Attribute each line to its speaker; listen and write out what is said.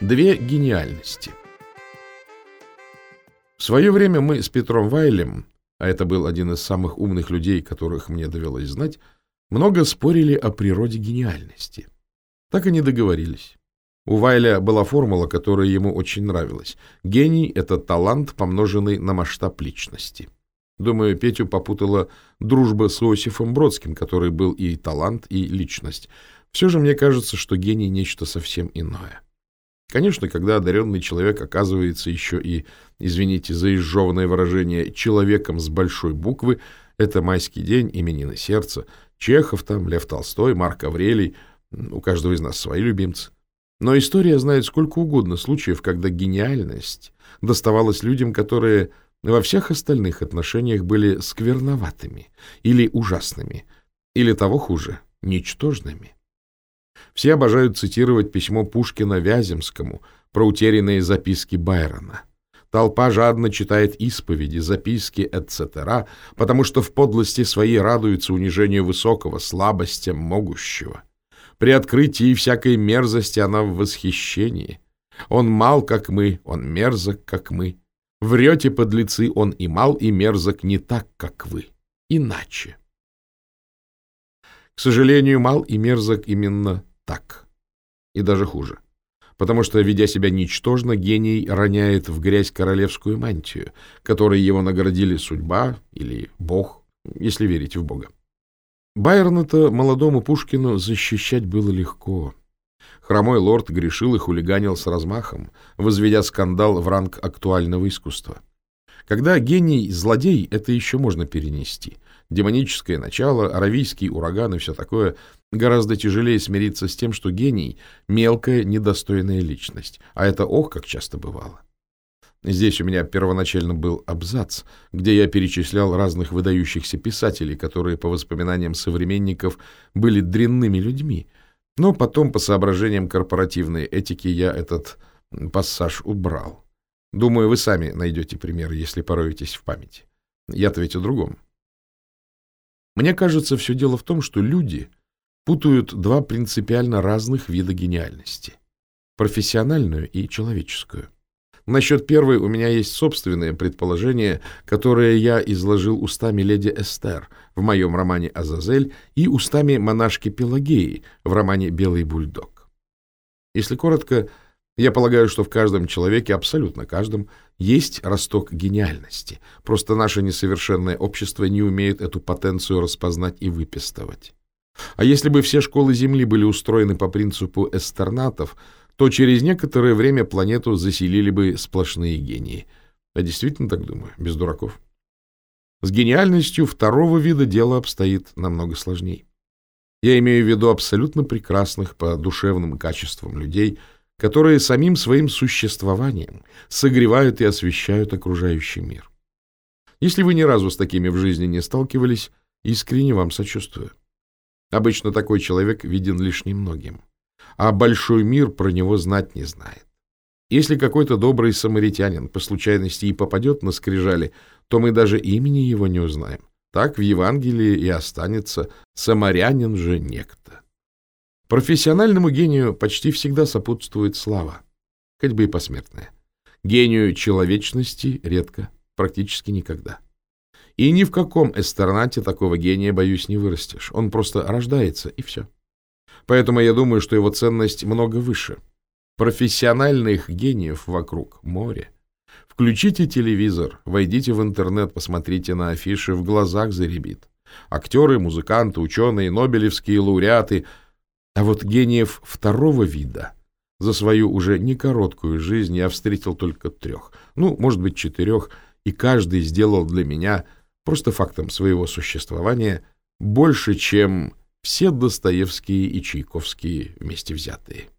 Speaker 1: Две гениальности. В свое время мы с Петром Вайлем, а это был один из самых умных людей, которых мне довелось знать, много спорили о природе гениальности. Так и не договорились. У Вайля была формула, которая ему очень нравилась. Гений — это талант, помноженный на масштаб личности. Думаю, Петю попутала дружба с Иосифом Бродским, который был и талант, и личность. Все же мне кажется, что гений — нечто совсем иное. Конечно, когда одаренный человек оказывается еще и, извините за изжеванное выражение, человеком с большой буквы, это майский день, именины сердца, Чехов там, Лев Толстой, Марк Аврелий, у каждого из нас свои любимцы. Но история знает сколько угодно случаев, когда гениальность доставалась людям, которые во всех остальных отношениях были скверноватыми или ужасными, или того хуже, ничтожными. Все обожают цитировать письмо Пушкина Вяземскому про утерянные записки Байрона. Толпа жадно читает исповеди, записки, etc., потому что в подлости своей радуется унижению высокого, слабостям могущего. При открытии всякой мерзости она в восхищении. Он мал, как мы, он мерзок, как мы. Врете, подлецы, он и мал, и мерзок не так, как вы. Иначе. К сожалению, мал и мерзок именно так. И даже хуже. Потому что, ведя себя ничтожно, гений роняет в грязь королевскую мантию, которой его наградили судьба или Бог, если верить в Бога. Байрона-то молодому Пушкину защищать было легко. Хромой лорд грешил и хулиганил с размахом, возведя скандал в ранг актуального искусства. Когда гений — злодей, это еще можно перенести. Демоническое начало, аравийский ураган и все такое — Гораздо тяжелее смириться с тем, что гений — мелкая, недостойная личность. А это ох, как часто бывало. Здесь у меня первоначально был абзац, где я перечислял разных выдающихся писателей, которые, по воспоминаниям современников, были дрянными людьми. Но потом, по соображениям корпоративной этики, я этот пассаж убрал. Думаю, вы сами найдете примеры, если пороетесь в памяти. Я-то ведь о другом. Мне кажется, все дело в том, что люди — путают два принципиально разных вида гениальности – профессиональную и человеческую. Насчет первой у меня есть собственное предположение, которое я изложил устами леди Эстер в моем романе «Азазель» и устами монашки Пелагеи в романе «Белый бульдог». Если коротко, я полагаю, что в каждом человеке, абсолютно каждом, есть росток гениальности. Просто наше несовершенное общество не умеет эту потенцию распознать и выпистывать. А если бы все школы Земли были устроены по принципу эстернатов, то через некоторое время планету заселили бы сплошные гении. Я действительно так думаю, без дураков. С гениальностью второго вида дело обстоит намного сложнее. Я имею в виду абсолютно прекрасных по душевным качествам людей, которые самим своим существованием согревают и освещают окружающий мир. Если вы ни разу с такими в жизни не сталкивались, искренне вам сочувствую. Обычно такой человек виден лишь немногим, а большой мир про него знать не знает. Если какой-то добрый самаритянин по случайности и попадет на скрижали, то мы даже имени его не узнаем. Так в Евангелии и останется «самарянин же некто». Профессиональному гению почти всегда сопутствует слава, хоть бы и посмертная. Гению человечности редко, практически никогда. И ни в каком эстернате такого гения, боюсь, не вырастешь. Он просто рождается, и все. Поэтому я думаю, что его ценность много выше. Профессиональных гениев вокруг море. Включите телевизор, войдите в интернет, посмотрите на афиши, в глазах заребит. Актеры, музыканты, ученые, нобелевские лауреаты. А вот гениев второго вида за свою уже не короткую жизнь я встретил только трех, ну, может быть, четырех, и каждый сделал для меня – просто фактом своего существования, больше, чем все Достоевские и Чайковские вместе взятые.